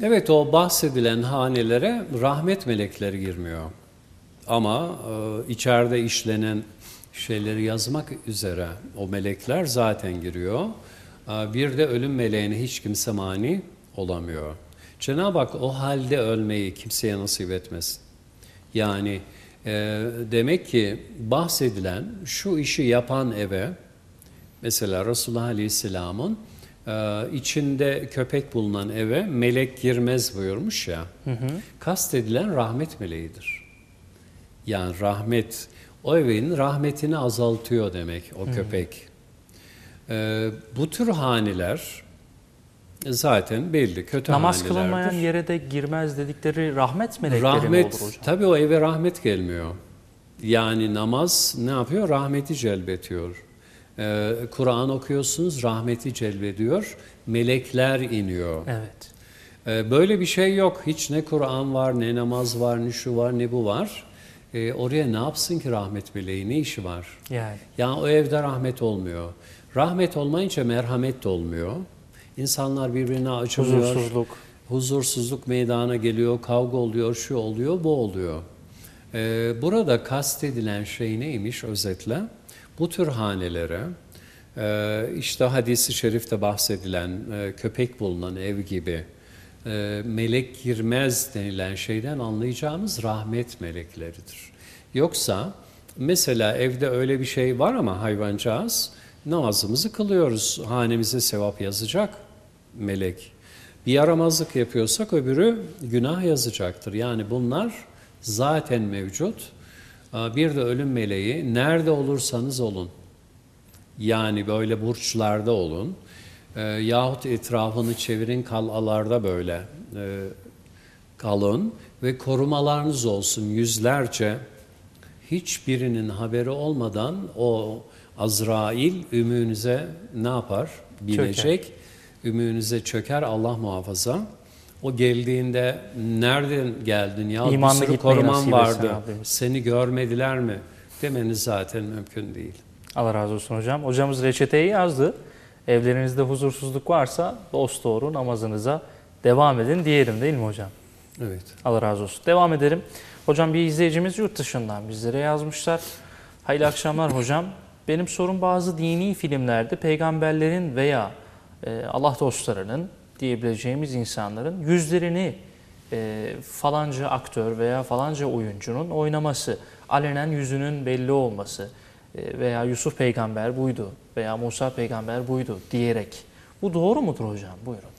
Evet o bahsedilen hanelere rahmet melekleri girmiyor. Ama e, içeride işlenen şeyleri yazmak üzere o melekler zaten giriyor. E, bir de ölüm meleğine hiç kimse mani olamıyor. Cenab-ı Hak o halde ölmeyi kimseye nasip etmesin. Yani e, demek ki bahsedilen şu işi yapan eve mesela Resulullah Aleyhisselam'ın e, içinde köpek bulunan eve melek girmez buyurmuş ya. Hı hı. Kastedilen rahmet meleğidir. Yani rahmet, o evin rahmetini azaltıyor demek o hı. köpek. E, bu tür haneler zaten belli kötü Namaz kılınmayan yere de girmez dedikleri rahmet melekleri rahmet, mi olur hocam? Tabii o eve rahmet gelmiyor. Yani namaz ne yapıyor? Rahmeti celbetiyor. Ee, Kur'an okuyorsunuz, rahmeti celbediyor. Melekler iniyor. Evet. Ee, böyle bir şey yok. Hiç ne Kur'an var, ne namaz var, ne şu var, ne bu var. Ee, oraya ne yapsın ki rahmet meleği? Ne işi var? Yani. Yani o evde rahmet olmuyor. Rahmet olmayınca merhamet de olmuyor. İnsanlar birbirine acımıyor. Huzursuzluk. Huzursuzluk meydana geliyor, kavga oluyor, şu oluyor, bu oluyor. Ee, burada kastedilen şey neymiş özetle? Bu tür hanelere, e, işte hadisi şerifte bahsedilen e, köpek bulunan ev gibi, e, melek girmez denilen şeyden anlayacağımız rahmet melekleridir. Yoksa mesela evde öyle bir şey var ama hayvancağız, namazımızı kılıyoruz, hanemize sevap yazacak melek. Bir yaramazlık yapıyorsak öbürü günah yazacaktır. Yani bunlar zaten mevcut. Bir de ölüm meleği nerede olursanız olun. Yani böyle burçlarda olun. E, yahut etrafını çevirin kalalarda böyle e, kalın ve korumalarınız olsun yüzlerce hiçbirinin haberi olmadan o Azrail ümüğünüze ne yapar? Binecek. Çöker. Ümüğünüze çöker Allah muhafaza. O geldiğinde nereden geldin ya İmanla bir sürü koruman vardı. Seni görmediler mi? Demeniz zaten mümkün değil. Allah razı olsun hocam. Hocamız reçeteyi yazdı. Evlerinizde huzursuzluk varsa dost doğru namazınıza devam edin diyelim değil mi hocam? Evet. Allah razı olsun. Devam edelim. Hocam bir izleyicimiz yurt dışından bizlere yazmışlar. Hayırlı akşamlar hocam. Benim sorum bazı dini filmlerde peygamberlerin veya e, Allah dostlarının diyebileceğimiz insanların yüzlerini e, falanca aktör veya falanca oyuncunun oynaması, alenen yüzünün belli olması e, veya Yusuf peygamber buydu veya Musa peygamber buydu diyerek. Bu doğru mudur hocam? Buyurun.